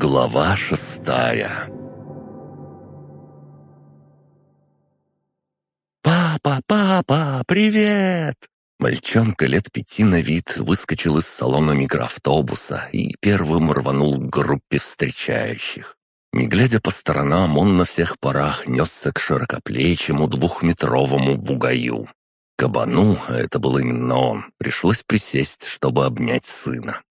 Глава шестая «Папа, папа, привет!» Мальчонка лет пяти на вид выскочил из салона микроавтобуса и первым рванул к группе встречающих. Не глядя по сторонам, он на всех парах несся к широкоплечему двухметровому бугаю. Кабану, а это был именно он, пришлось присесть, чтобы обнять сына.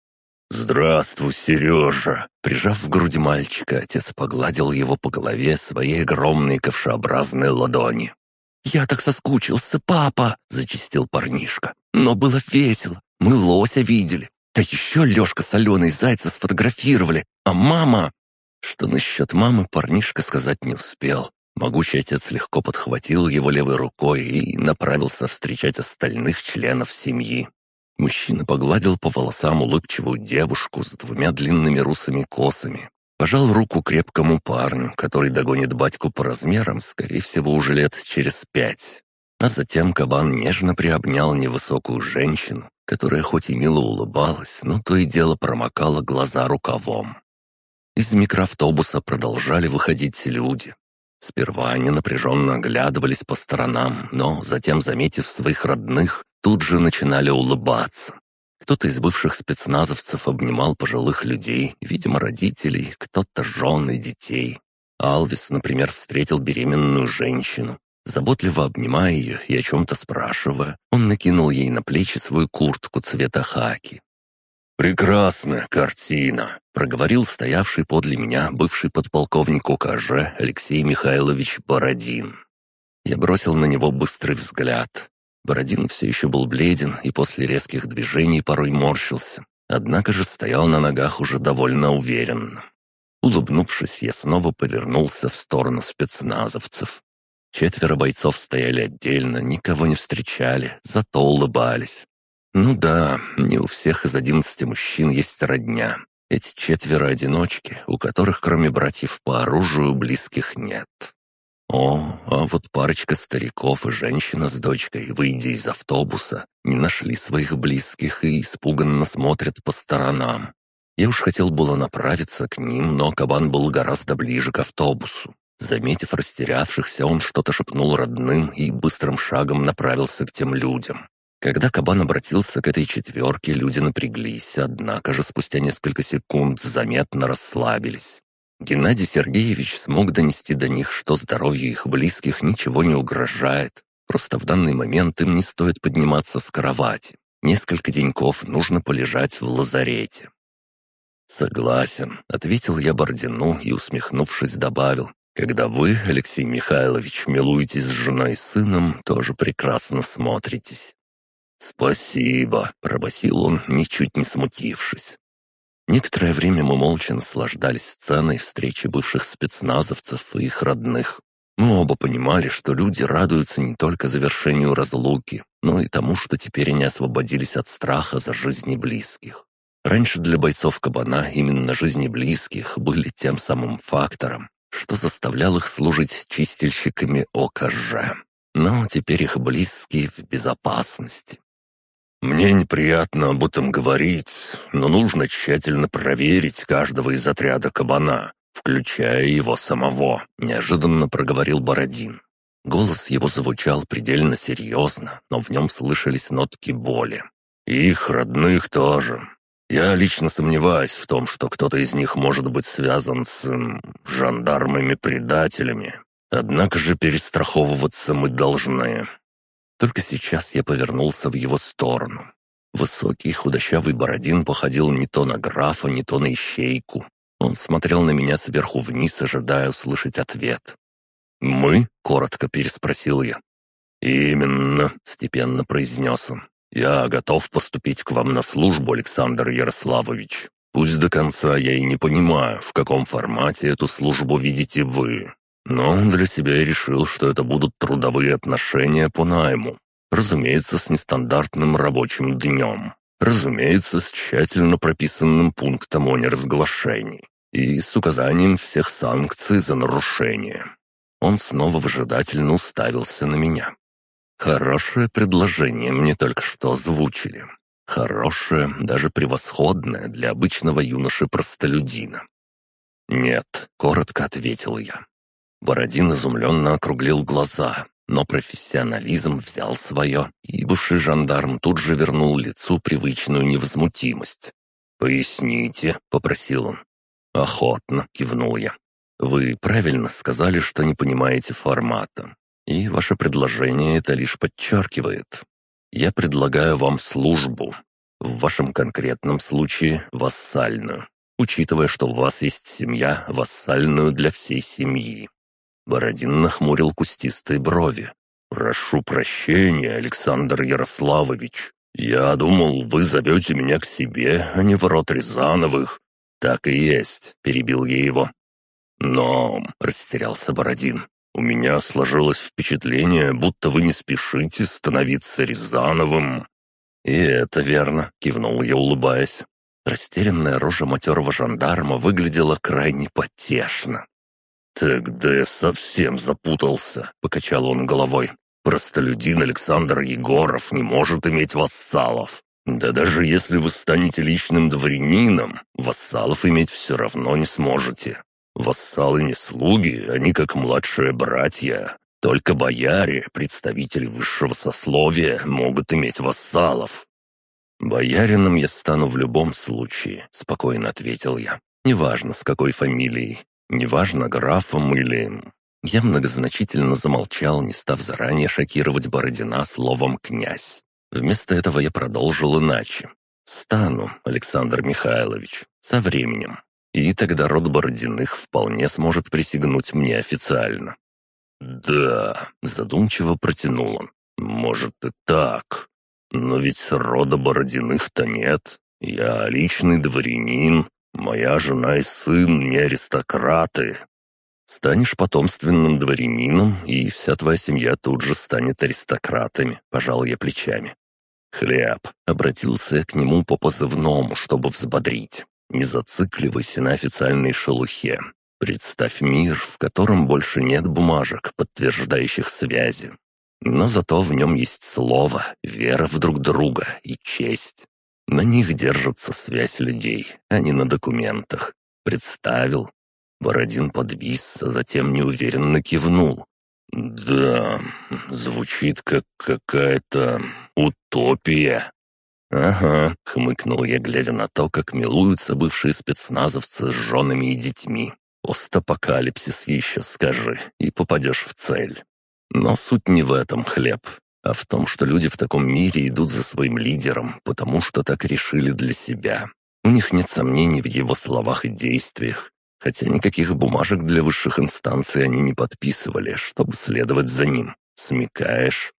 «Здравствуй, Сережа!» Прижав в груди мальчика, отец погладил его по голове своей огромной ковшеобразной ладони. «Я так соскучился, папа!» — зачистил парнишка. «Но было весело. Мы лося видели. А еще Лешка с Аленой зайца сфотографировали. А мама...» Что насчет мамы парнишка сказать не успел. Могучий отец легко подхватил его левой рукой и направился встречать остальных членов семьи. Мужчина погладил по волосам улыбчивую девушку с двумя длинными русыми косами. Пожал руку крепкому парню, который догонит батьку по размерам, скорее всего, уже лет через пять. А затем кабан нежно приобнял невысокую женщину, которая хоть и мило улыбалась, но то и дело промокала глаза рукавом. Из микроавтобуса продолжали выходить люди. Сперва они напряженно оглядывались по сторонам, но затем, заметив своих родных, тут же начинали улыбаться. Кто-то из бывших спецназовцев обнимал пожилых людей, видимо, родителей, кто-то жен и детей. Алвис, например, встретил беременную женщину. Заботливо обнимая ее и о чем-то спрашивая, он накинул ей на плечи свою куртку цвета хаки. «Прекрасная картина», — проговорил стоявший подле меня бывший подполковник УКЖ Алексей Михайлович Бородин. Я бросил на него быстрый взгляд. Бородин все еще был бледен и после резких движений порой морщился, однако же стоял на ногах уже довольно уверенно. Улыбнувшись, я снова повернулся в сторону спецназовцев. Четверо бойцов стояли отдельно, никого не встречали, зато улыбались. Ну да, не у всех из одиннадцати мужчин есть родня. Эти четверо одиночки, у которых кроме братьев по оружию близких нет. О, а вот парочка стариков и женщина с дочкой, выйдя из автобуса, не нашли своих близких и испуганно смотрят по сторонам. Я уж хотел было направиться к ним, но кабан был гораздо ближе к автобусу. Заметив растерявшихся, он что-то шепнул родным и быстрым шагом направился к тем людям. Когда кабан обратился к этой четверке, люди напряглись, однако же спустя несколько секунд заметно расслабились. Геннадий Сергеевич смог донести до них, что здоровью их близких ничего не угрожает. Просто в данный момент им не стоит подниматься с кровати. Несколько деньков нужно полежать в лазарете. «Согласен», — ответил я Бордину и, усмехнувшись, добавил. «Когда вы, Алексей Михайлович, милуетесь с женой и сыном, тоже прекрасно смотритесь». «Спасибо», — пробасил он, ничуть не смутившись. Некоторое время мы молча наслаждались сценой встречи бывших спецназовцев и их родных. Мы оба понимали, что люди радуются не только завершению разлуки, но и тому, что теперь они освободились от страха за жизни близких. Раньше для бойцов Кабана именно жизни близких были тем самым фактором, что заставлял их служить чистильщиками ОКЖ. Но теперь их близкие в безопасности. «Мне неприятно об этом говорить, но нужно тщательно проверить каждого из отряда кабана, включая его самого», — неожиданно проговорил Бородин. Голос его звучал предельно серьезно, но в нем слышались нотки боли. «Их родных тоже. Я лично сомневаюсь в том, что кто-то из них может быть связан с... жандармами-предателями. Однако же перестраховываться мы должны. Только сейчас я повернулся в его сторону. Высокий худощавый Бородин походил не то на графа, не то на ищейку. Он смотрел на меня сверху вниз, ожидая услышать ответ. «Мы?» — коротко переспросил я. «Именно», — степенно произнес он. «Я готов поступить к вам на службу, Александр Ярославович. Пусть до конца я и не понимаю, в каком формате эту службу видите вы. Но для себя я решил, что это будут трудовые отношения по найму. Разумеется, с нестандартным рабочим днем. Разумеется, с тщательно прописанным пунктом о неразглашении. И с указанием всех санкций за нарушение. Он снова выжидательно уставился на меня. Хорошее предложение мне только что озвучили. Хорошее, даже превосходное для обычного юноши-простолюдина. «Нет», — коротко ответил я. Бородин изумленно округлил глаза, но профессионализм взял свое, и бывший жандарм тут же вернул лицу привычную невозмутимость. «Поясните», — попросил он. «Охотно», — кивнул я. «Вы правильно сказали, что не понимаете формата, и ваше предложение это лишь подчеркивает. Я предлагаю вам службу, в вашем конкретном случае вассальную, учитывая, что у вас есть семья, вассальную для всей семьи. Бородин нахмурил кустистые брови. «Прошу прощения, Александр Ярославович. Я думал, вы зовете меня к себе, а не в рот Рязановых». «Так и есть», — перебил я его. «Но...» — растерялся Бородин. «У меня сложилось впечатление, будто вы не спешите становиться Рязановым». «И это верно», — кивнул я, улыбаясь. Растерянная рожа матерого жандарма выглядела крайне потешно. «Тогда я совсем запутался», — покачал он головой. «Простолюдин Александр Егоров не может иметь вассалов. Да даже если вы станете личным дворянином, вассалов иметь все равно не сможете. Вассалы не слуги, они как младшие братья. Только бояре, представители высшего сословия, могут иметь вассалов». «Боярином я стану в любом случае», — спокойно ответил я. «Неважно, с какой фамилией. Неважно, графом или... Я многозначительно замолчал, не став заранее шокировать Бородина словом «князь». Вместо этого я продолжил иначе. «Стану, Александр Михайлович, со временем. И тогда род Бородиных вполне сможет присягнуть мне официально». «Да», — задумчиво протянул он, — «может и так. Но ведь рода Бородиных-то нет. Я личный дворянин, Моя жена и сын не аристократы. Станешь потомственным дворянином, и вся твоя семья тут же станет аристократами», — пожал я плечами. «Хлеб», — обратился к нему по позывному, чтобы взбодрить. «Не зацикливайся на официальной шелухе. Представь мир, в котором больше нет бумажек, подтверждающих связи. Но зато в нем есть слово, вера в друг друга и честь. На них держится связь людей, а не на документах. Представил. Бородин подвис, а затем неуверенно кивнул. «Да, звучит как какая-то утопия». «Ага», — хмыкнул я, глядя на то, как милуются бывшие спецназовцы с женами и детьми. «Постапокалипсис еще скажи, и попадешь в цель». Но суть не в этом, хлеб а в том, что люди в таком мире идут за своим лидером, потому что так решили для себя. У них нет сомнений в его словах и действиях, хотя никаких бумажек для высших инстанций они не подписывали, чтобы следовать за ним. Смекаешь?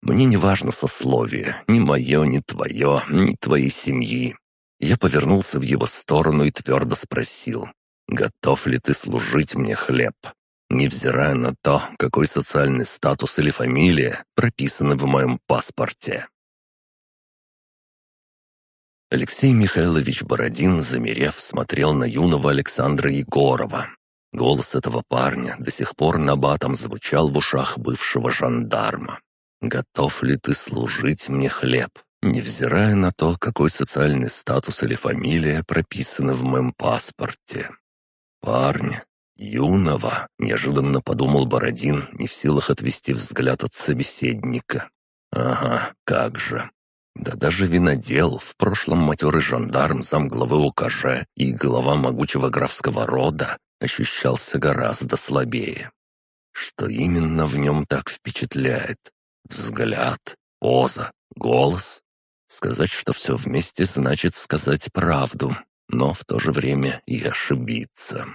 Мне не важно сословие, ни мое, ни твое, ни твоей семьи. Я повернулся в его сторону и твердо спросил, «Готов ли ты служить мне хлеб?» Невзирая на то, какой социальный статус или фамилия прописаны в моем паспорте. Алексей Михайлович Бородин, замерев, смотрел на юного Александра Егорова. Голос этого парня до сих пор набатом звучал в ушах бывшего жандарма. «Готов ли ты служить мне хлеб, невзирая на то, какой социальный статус или фамилия прописаны в моем паспорте?» Парня, «Юного!» — неожиданно подумал Бородин, не в силах отвести взгляд от собеседника. «Ага, как же!» Да даже винодел, в прошлом матерый жандарм, замглавы УКЖ и глава могучего графского рода ощущался гораздо слабее. Что именно в нем так впечатляет? Взгляд, поза, голос? Сказать, что все вместе, значит сказать правду, но в то же время и ошибиться.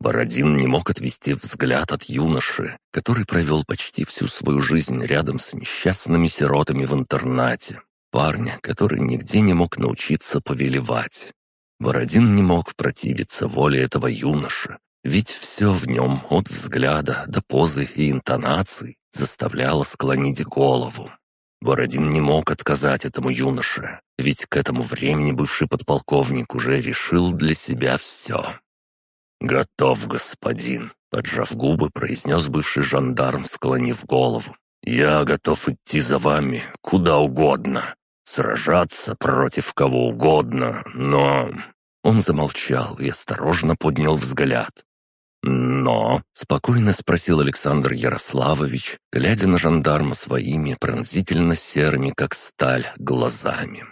Бородин не мог отвести взгляд от юноши, который провел почти всю свою жизнь рядом с несчастными сиротами в интернате. Парня, который нигде не мог научиться повелевать. Бородин не мог противиться воле этого юноши, ведь все в нем, от взгляда до позы и интонаций, заставляло склонить голову. Бородин не мог отказать этому юноше, ведь к этому времени бывший подполковник уже решил для себя все. «Готов, господин», — поджав губы, произнес бывший жандарм, склонив голову. «Я готов идти за вами куда угодно, сражаться против кого угодно, но Он замолчал и осторожно поднял взгляд. «Но?» — спокойно спросил Александр Ярославович, глядя на жандарма своими пронзительно серыми, как сталь, глазами.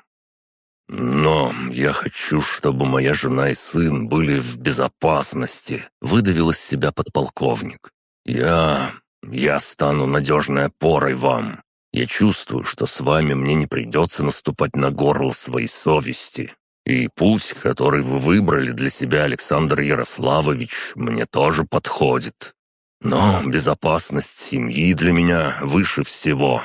«Но я хочу, чтобы моя жена и сын были в безопасности», — выдавил из себя подполковник. «Я... я стану надежной опорой вам. Я чувствую, что с вами мне не придется наступать на горло своей совести. И путь, который вы выбрали для себя, Александр Ярославович, мне тоже подходит. Но безопасность семьи для меня выше всего».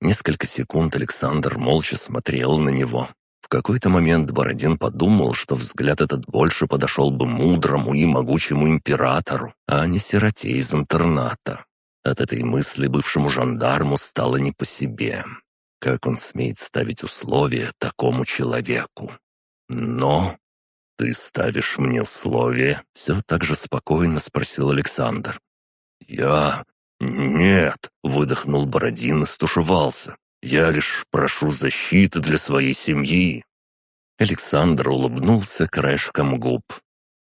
Несколько секунд Александр молча смотрел на него. В какой-то момент Бородин подумал, что взгляд этот больше подошел бы мудрому и могучему императору, а не сироте из интерната. От этой мысли бывшему жандарму стало не по себе. Как он смеет ставить условия такому человеку? Но... «Ты ставишь мне условия?» — все так же спокойно спросил Александр. «Я... нет», — выдохнул Бородин и стушевался. «Я лишь прошу защиты для своей семьи». Александр улыбнулся краешком губ.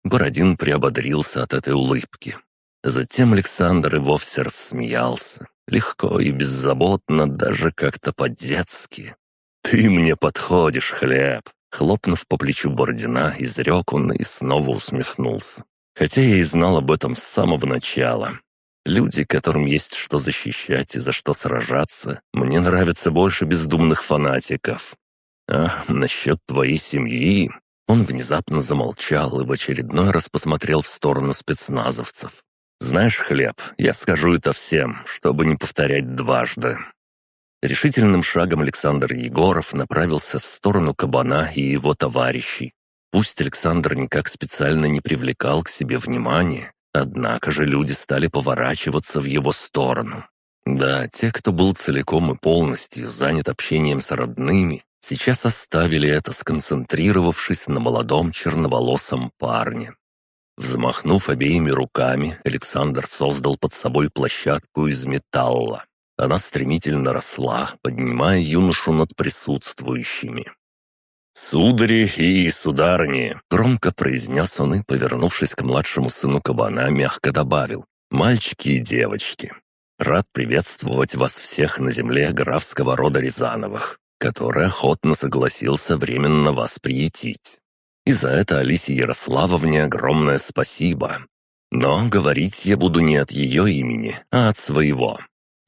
Бородин приободрился от этой улыбки. Затем Александр и вовсе рассмеялся. Легко и беззаботно, даже как-то по-детски. «Ты мне подходишь, хлеб!» Хлопнув по плечу Бородина, изрек он и снова усмехнулся. Хотя я и знал об этом с самого начала. Люди, которым есть что защищать и за что сражаться, мне нравятся больше бездумных фанатиков. А насчет твоей семьи...» Он внезапно замолчал и в очередной раз посмотрел в сторону спецназовцев. «Знаешь, Хлеб, я скажу это всем, чтобы не повторять дважды». Решительным шагом Александр Егоров направился в сторону кабана и его товарищей. Пусть Александр никак специально не привлекал к себе внимания, однако же люди стали поворачиваться в его сторону. Да, те, кто был целиком и полностью занят общением с родными, сейчас оставили это, сконцентрировавшись на молодом черноволосом парне. Взмахнув обеими руками, Александр создал под собой площадку из металла. Она стремительно росла, поднимая юношу над присутствующими. «Судари и сударыни!» — громко произнес он и, повернувшись к младшему сыну кабана, мягко добавил. «Мальчики и девочки, рад приветствовать вас всех на земле графского рода Рязановых, который охотно согласился временно вас приютить. И за это Алисе Ярославовне огромное спасибо. Но говорить я буду не от ее имени, а от своего.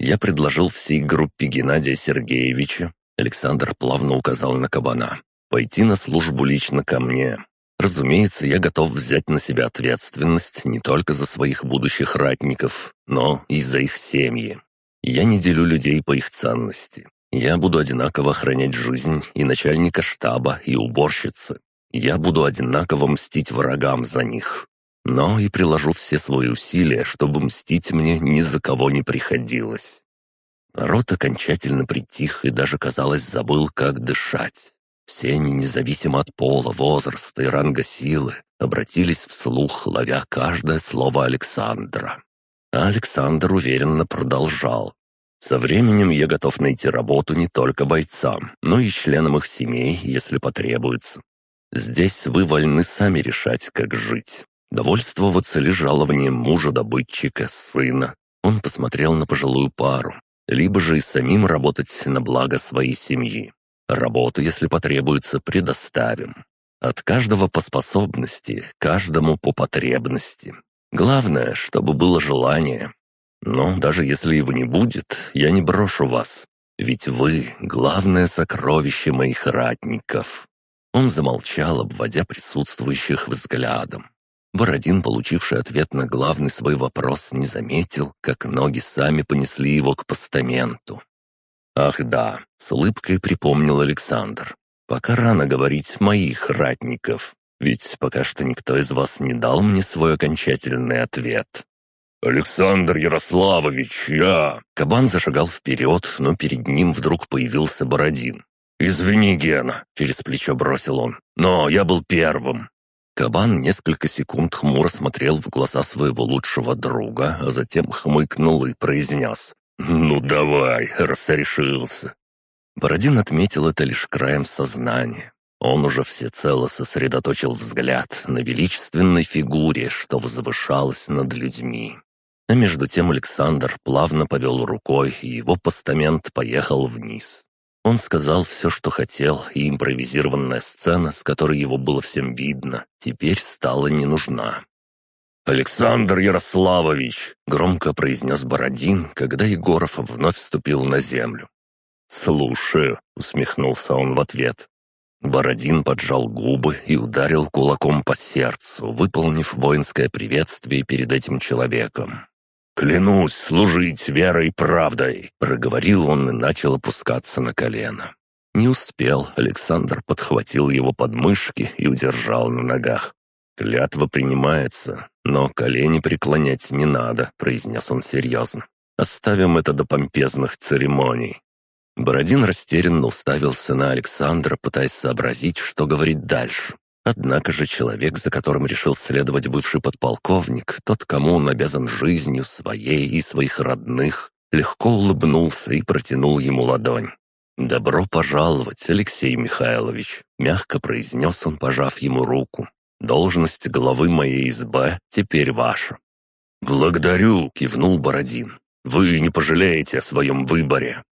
Я предложил всей группе Геннадия Сергеевича, Александр плавно указал на кабана, пойти на службу лично ко мне. Разумеется, я готов взять на себя ответственность не только за своих будущих ратников, но и за их семьи. Я не делю людей по их ценности. Я буду одинаково охранять жизнь и начальника штаба, и уборщицы. Я буду одинаково мстить врагам за них. Но и приложу все свои усилия, чтобы мстить мне ни за кого не приходилось. Народ окончательно притих и даже, казалось, забыл, как дышать. Все они, независимо от пола, возраста и ранга силы, обратились вслух, ловя каждое слово Александра. А Александр уверенно продолжал. «Со временем я готов найти работу не только бойцам, но и членам их семей, если потребуется. Здесь вы вольны сами решать, как жить. Довольствоваться ли жалованием мужа-добытчика, сына. Он посмотрел на пожилую пару. Либо же и самим работать на благо своей семьи. Работу, если потребуется, предоставим. От каждого по способности, каждому по потребности. Главное, чтобы было желание. Но даже если его не будет, я не брошу вас. Ведь вы — главное сокровище моих ратников. Он замолчал, обводя присутствующих взглядом. Бородин, получивший ответ на главный свой вопрос, не заметил, как ноги сами понесли его к постаменту. «Ах да», — с улыбкой припомнил Александр. «Пока рано говорить моих ратников, ведь пока что никто из вас не дал мне свой окончательный ответ». «Александр Ярославович, я...» Кабан зашагал вперед, но перед ним вдруг появился Бородин. «Извини, Гена», — через плечо бросил он, — «но я был первым». Кабан несколько секунд хмуро смотрел в глаза своего лучшего друга, а затем хмыкнул и произнес «Ну давай, раз решился». Бородин отметил это лишь краем сознания. Он уже всецело сосредоточил взгляд на величественной фигуре, что возвышалась над людьми. А между тем Александр плавно повел рукой, и его постамент поехал вниз. Он сказал все, что хотел, и импровизированная сцена, с которой его было всем видно, теперь стала не нужна. «Александр Ярославович!» — громко произнес Бородин, когда Егоров вновь вступил на землю. «Слушаю», — усмехнулся он в ответ. Бородин поджал губы и ударил кулаком по сердцу, выполнив воинское приветствие перед этим человеком. «Клянусь служить верой и правдой!» — проговорил он и начал опускаться на колено. Не успел, Александр подхватил его подмышки и удержал на ногах. «Клятва принимается, но колени преклонять не надо», — произнес он серьезно. «Оставим это до помпезных церемоний». Бородин растерянно уставился на Александра, пытаясь сообразить, что говорить дальше. Однако же человек, за которым решил следовать бывший подполковник, тот, кому он обязан жизнью своей и своих родных, легко улыбнулся и протянул ему ладонь. «Добро пожаловать, Алексей Михайлович», — мягко произнес он, пожав ему руку. Должность главы моей СБ теперь ваша». «Благодарю», — кивнул Бородин. «Вы не пожалеете о своем выборе».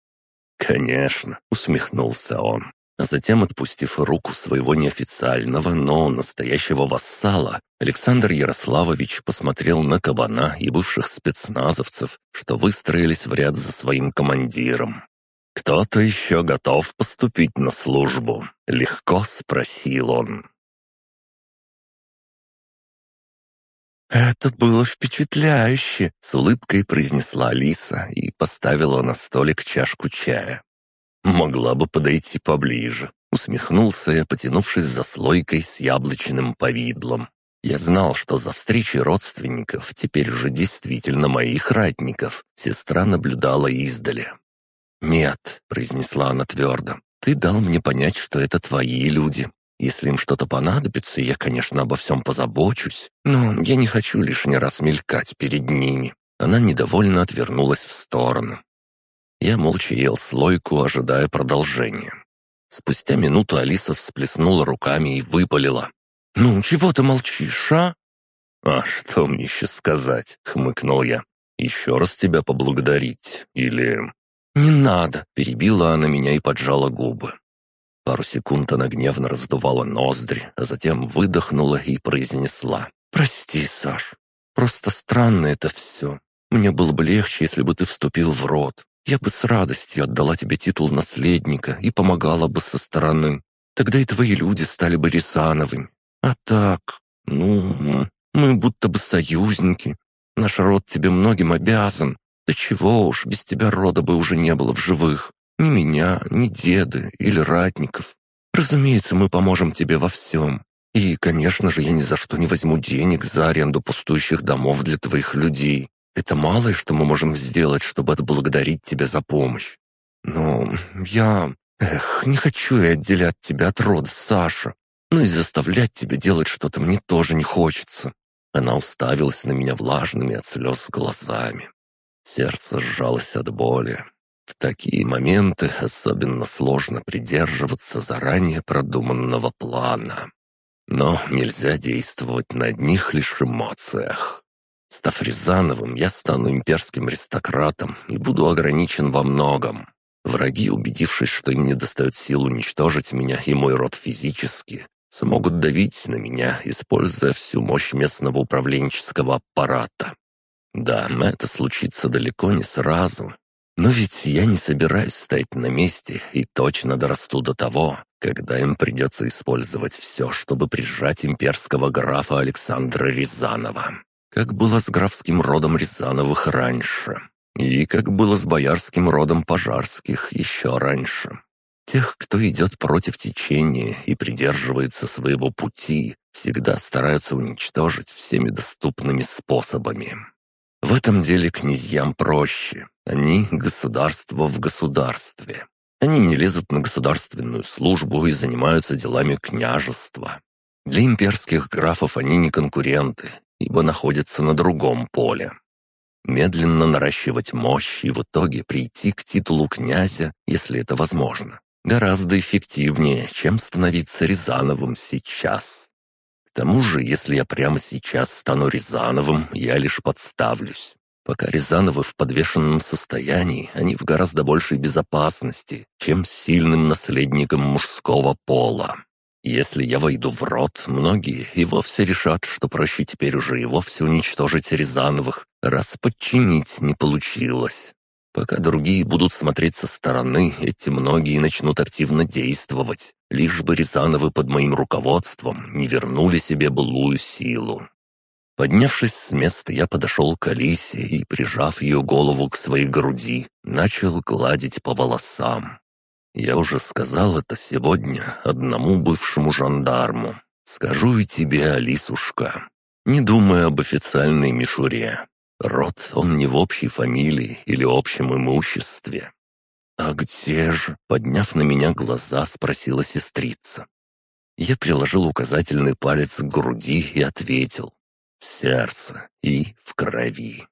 «Конечно», — усмехнулся он. А затем, отпустив руку своего неофициального, но настоящего вассала, Александр Ярославович посмотрел на кабана и бывших спецназовцев, что выстроились в ряд за своим командиром. «Кто-то еще готов поступить на службу?» — легко спросил он. «Это было впечатляюще!» — с улыбкой произнесла Алиса и поставила на столик чашку чая. «Могла бы подойти поближе», — усмехнулся я, потянувшись за слойкой с яблочным повидлом. Я знал, что за встречей родственников, теперь уже действительно моих ратников, сестра наблюдала издали. «Нет», — произнесла она твердо, — «ты дал мне понять, что это твои люди, если им что-то понадобится, я, конечно, обо всем позабочусь, но я не хочу лишний раз мелькать перед ними». Она недовольно отвернулась в сторону. Я молча ел слойку, ожидая продолжения. Спустя минуту Алиса всплеснула руками и выпалила. «Ну, чего ты молчишь, а?» «А что мне еще сказать?» — хмыкнул я. «Еще раз тебя поблагодарить? Или...» «Не надо!» — перебила она меня и поджала губы. Пару секунд она гневно раздувала ноздри, а затем выдохнула и произнесла. «Прости, Саш, просто странно это все. Мне было бы легче, если бы ты вступил в род. Я бы с радостью отдала тебе титул наследника и помогала бы со стороны. Тогда и твои люди стали бы Рязановыми. А так, ну, мы будто бы союзники. Наш род тебе многим обязан. Да чего уж, без тебя рода бы уже не было в живых. Ни меня, ни деда или ратников. Разумеется, мы поможем тебе во всем. И, конечно же, я ни за что не возьму денег за аренду пустующих домов для твоих людей. Это малое, что мы можем сделать, чтобы отблагодарить тебя за помощь. Но я... Эх, не хочу я отделять тебя от рода, Саша. Ну и заставлять тебя делать что-то мне тоже не хочется». Она уставилась на меня влажными от слез глазами. Сердце сжалось от боли. В такие моменты особенно сложно придерживаться заранее продуманного плана. Но нельзя действовать на одних лишь эмоциях. Став Рязановым, я стану имперским аристократом и буду ограничен во многом. Враги, убедившись, что им не достает сил уничтожить меня и мой род физически, смогут давить на меня, используя всю мощь местного управленческого аппарата. Да, это случится далеко не сразу, но ведь я не собираюсь стоять на месте и точно дорасту до того, когда им придется использовать все, чтобы прижать имперского графа Александра Рязанова. Как было с графским родом Рязановых раньше. И как было с боярским родом Пожарских еще раньше. Тех, кто идет против течения и придерживается своего пути, всегда стараются уничтожить всеми доступными способами. В этом деле князьям проще. Они — государство в государстве. Они не лезут на государственную службу и занимаются делами княжества. Для имперских графов они не конкуренты, ибо находятся на другом поле. Медленно наращивать мощь и в итоге прийти к титулу князя, если это возможно. Гораздо эффективнее, чем становиться Рязановым сейчас. К тому же, если я прямо сейчас стану Рязановым, я лишь подставлюсь. Пока Рязановы в подвешенном состоянии, они в гораздо большей безопасности, чем сильным наследником мужского пола. Если я войду в рот, многие и вовсе решат, что проще теперь уже и вовсе уничтожить Рязановых, раз подчинить не получилось. Пока другие будут смотреть со стороны, эти многие начнут активно действовать, лишь бы Рязановы под моим руководством не вернули себе былую силу. Поднявшись с места, я подошел к Алисе и, прижав ее голову к своей груди, начал гладить по волосам. Я уже сказал это сегодня одному бывшему жандарму. Скажу и тебе, Алисушка, не думая об официальной мишуре. Род, он не в общей фамилии или общем имуществе. «А где же?» — подняв на меня глаза, спросила сестрица. Я приложил указательный палец к груди и ответил. «В сердце и в крови».